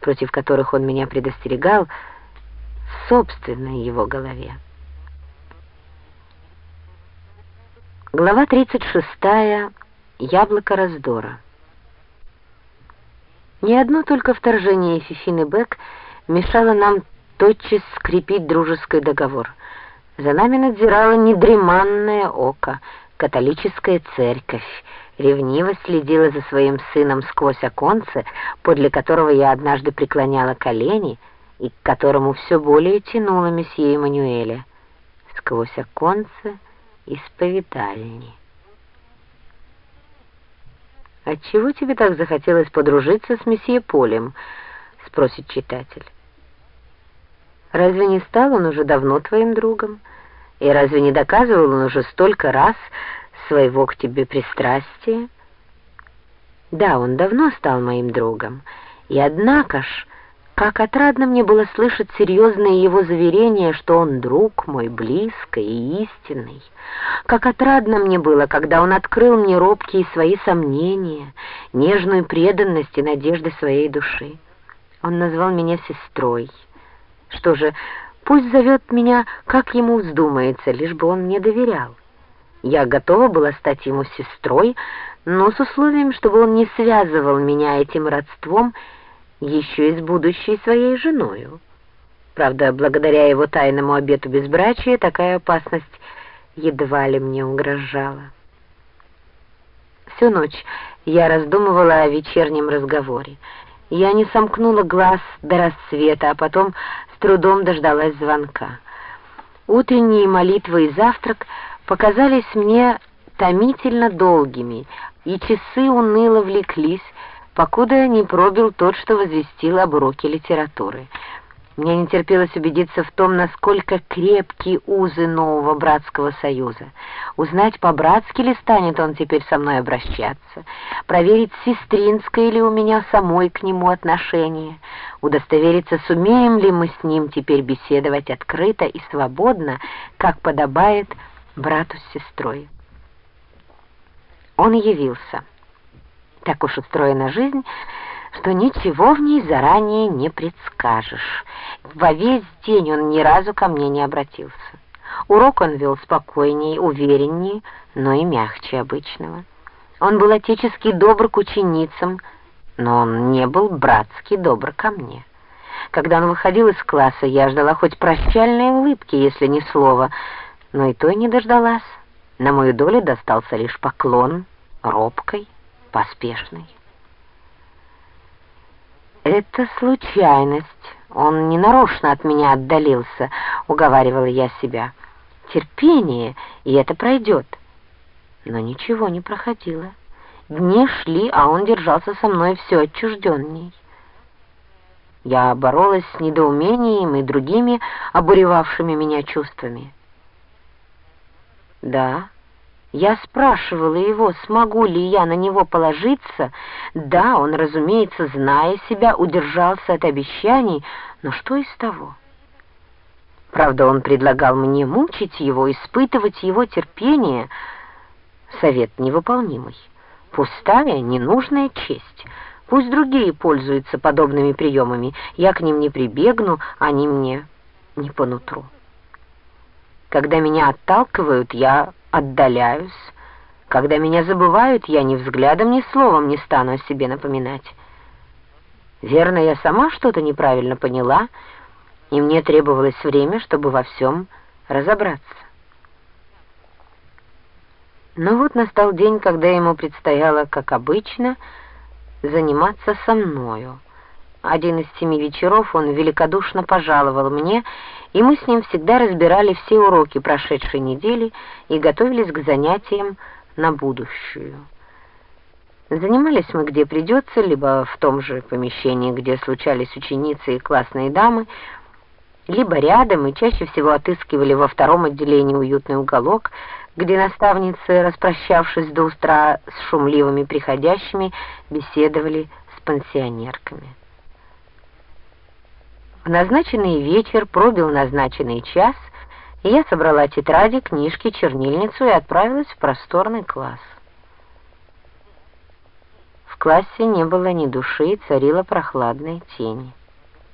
против которых он меня предостерегал, в собственной его голове. Глава 36. Яблоко раздора. Не одно только вторжение Фифины Бек мешало нам тотчас скрепить дружеский договор. За нами надзирало недреманное око, католическая церковь, ревниво следила за своим сыном сквозь оконце, подле которого я однажды преклоняла колени и к которому все более тянула месье Эммануэля. Сквозь оконце исповедальни. «Отчего тебе так захотелось подружиться с месье Полем?» — спросит читатель. «Разве не стал он уже давно твоим другом? И разве не доказывал он уже столько раз своего к тебе пристрастия?» «Да, он давно стал моим другом, и однако ж...» Как отрадно мне было слышать серьезные его заверения, что он друг мой, близкий и истинный. Как отрадно мне было, когда он открыл мне робкие свои сомнения, нежную преданность и надежды своей души. Он назвал меня сестрой. Что же, пусть зовет меня, как ему вздумается, лишь бы он мне доверял. Я готова была стать ему сестрой, но с условием, чтобы он не связывал меня этим родством еще и с будущей своей женою. Правда, благодаря его тайному обету безбрачия такая опасность едва ли мне угрожала. Всю ночь я раздумывала о вечернем разговоре. Я не сомкнула глаз до рассвета, а потом с трудом дождалась звонка. Утренние молитвы и завтрак показались мне томительно долгими, и часы уныло влеклись, покуда не пробил тот, что возвестил об уроке литературы. Мне не терпелось убедиться в том, насколько крепкие узы нового братского союза. Узнать, по-братски ли станет он теперь со мной обращаться, проверить, сестринское ли у меня самой к нему отношение, удостовериться, сумеем ли мы с ним теперь беседовать открыто и свободно, как подобает брату с сестрой. Он явился. Так уж устроена жизнь, что ничего в ней заранее не предскажешь. Во весь день он ни разу ко мне не обратился. Урок он вел спокойнее, увереннее, но и мягче обычного. Он был отечески добр к ученицам, но он не был братски добр ко мне. Когда он выходил из класса, я ждала хоть прощальной улыбки, если не слова, но и той не дождалась. На мою долю достался лишь поклон робкой поспешный. «Это случайность. Он ненарочно от меня отдалился», — уговаривала я себя. «Терпение, и это пройдет». Но ничего не проходило. Дни шли, а он держался со мной все отчужденней. Я боролась с недоумением и другими обуревавшими меня чувствами. Да, я спрашивала его, смогу ли я на него положиться. Да, он, разумеется, зная себя, удержался от обещаний, но что из того? Правда, он предлагал мне мучить его, испытывать его терпение. Совет невыполнимый. Пустая, ненужная честь. Пусть другие пользуются подобными приемами. Я к ним не прибегну, они мне не по нутру. Когда меня отталкивают, я отдаляюсь. Когда меня забывают, я ни взглядом, ни словом не стану о себе напоминать. Верно, я сама что-то неправильно поняла, и мне требовалось время, чтобы во всем разобраться. Но вот настал день, когда ему предстояло, как обычно, заниматься со мною. Один из семи вечеров он великодушно пожаловал мне, и мы с ним всегда разбирали все уроки прошедшей недели и готовились к занятиям на будущую. Занимались мы где придется, либо в том же помещении, где случались ученицы и классные дамы, либо рядом и чаще всего отыскивали во втором отделении уютный уголок, где наставницы, распрощавшись до утра с шумливыми приходящими, беседовали с пансионерками. В назначенный вечер пробил назначенный час, и я собрала тетради, книжки, чернильницу и отправилась в просторный класс. классе не было ни души, царила прохладная тень.